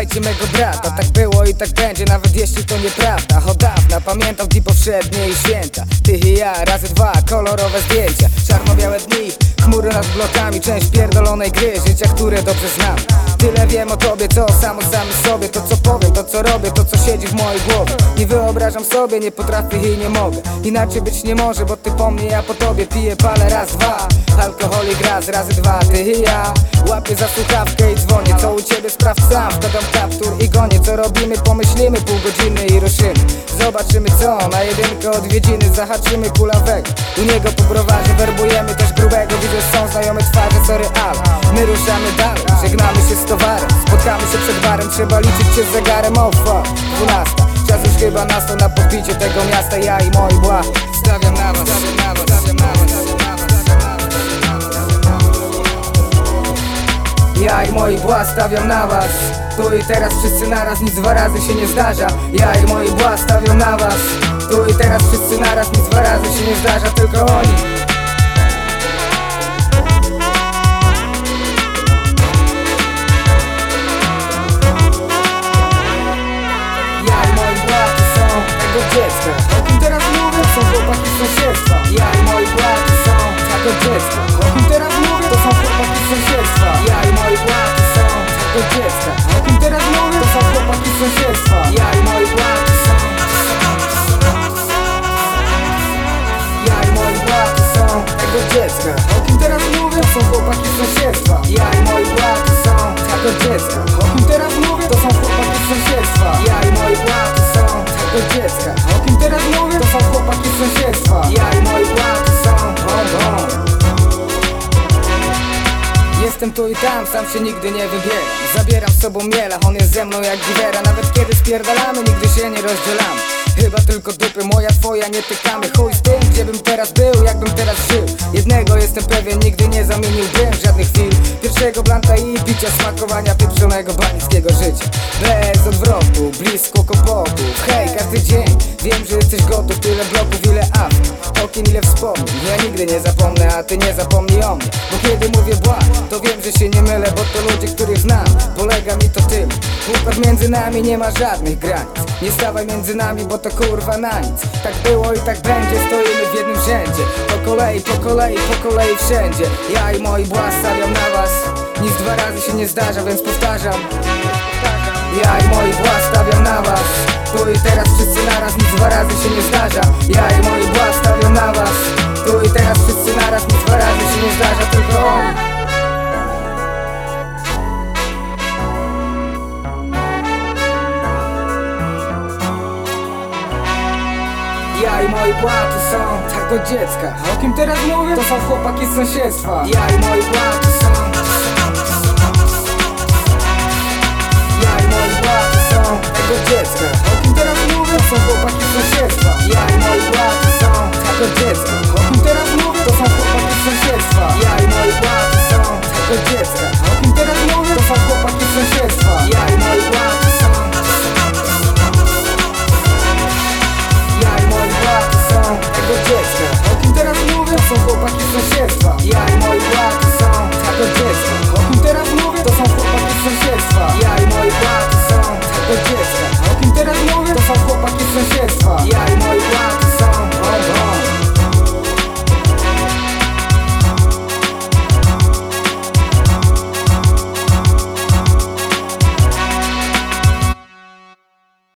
Poznajcie mego brata, tak było i tak będzie Nawet jeśli to nieprawda. Od dawna pamiętam dni powszednie i święta. Ty i ja, razy dwa, kolorowe zdjęcia. Czarno-białe dni, chmury nad blokami Część pierdolonej gry, życia, które dobrze znam. Tyle wiem o tobie, co samo samym sobie. To co powiem, to co robię, to co siedzi w mojej głowie. Nie wyobrażam sobie, nie potrafię i nie mogę. Inaczej być nie może, bo ty po mnie, ja po tobie. Piję, palę raz, dwa Alkoholik raz, razy dwa, ty i ja. Łapię za słuchawkę i dzwonię Co u ciebie sprawdź sam, wkładam kaptur i gonię Co robimy, pomyślimy pół godziny i ruszymy. Zobaczymy co, na jedynkę odwiedziny Zahaczymy kulawego, u niego po browarze Werbujemy też grubego, widzę są znajome twarze Sorry, ale my ruszamy dalej Żegnamy się z towarem, spotkamy się przed barem Trzeba liczyć się z zegarem, oh fuck, dwunasta. Czas już chyba nastał na pobicie tego miasta. Ja i moi bła, stawiam na was, stawiam na was, stawiam na was, i moi bła stawiam na was Tu i teraz wszyscy naraz, nic dwa razy się nie zdarza Ja i moi bła stawiam na was Tu i teraz wszyscy naraz, nic dwa razy się nie zdarza Tylko oni dziecka O kim teraz mówię? Są chłopaki z sąsiedztwa Ja i moi błaty są tego dziecka O kim teraz mówię? To są chłopaki z sąsiedztwa są tego dziecka O kim teraz mówię? Są chłopaki z sąsiedztwa Ja i moi błaty są tego dziecka O kim teraz mówię? To są chłopaki z sąsiedztwa Ja i moi błaty są tego dziecka O kim teraz mówię? To są chłopaki z sąsiedztwa Ja i moi błaty są bom. Jestem tu i tam, sam się nigdy nie wybieram Zabieram z sobą miela, on jest ze mną jak giwera Nawet kiedy spierdalamy, nigdy się nie rozdzielamy Chyba tylko dupy, moja twoja nie tykamy Chuj z tym, gdzie bym teraz był, jakbym teraz żył. Jednego jestem pewien, nigdy nie zamieniłbym żadnych chwil Pierwszego blanta i picia, smakowania pieprzonego banickiego życia. Bez odwrotu, blisko kłopotów Hej, każdy dzień, wiem, że jesteś gotów. Tyle bloków, ile afer, okien, ile wspomnień Ja nigdy nie zapomnę, a ty nie zapomnij o mnie. Bo kiedy mówię bła, to wiem, że się nie mylę Bo to ludzie, których znam, polega mi to tyle Układ między nami nie ma żadnych granic. Nie stawaj między nami, bo to kurwa na nic. Tak było i tak będzie, stoimy w jednym rzędzie. Po kolei, po kolei, po kolei wszędzie. Ja i moi bła stawiam na was. Nic dwa razy się nie zdarza, więc powtarzam. Ja i moi bła stawiam na was. Tu i teraz wszyscy naraz, nic dwa razy się nie zdarza. Ja i moi bła stawiam na was. Tu i teraz wszyscy naraz, nic dwa razy się nie zdarza Tylko oni Ja i moi błaty są tego dziecka O kim teraz mówię? To są chłopaki z sąsiedztwa Ja i moi błaty są Ja i moi błaty są tego dziecka O kim teraz mówię? To są chłopaki z sąsiedztwa Ja i moi błaty są tego dziecka O kim teraz mówię? To są chłopaki z sąsiedztwa Ja i moi błaty są tego dziecka O kim teraz mówię? To są chłopaki chłopaki z sąsiedztwa. Ja i moi błaty są tego dziecka. O kim teraz mówię? To są chłopaki z sąsiedztwa. Ja i moi błaty są tego dziecka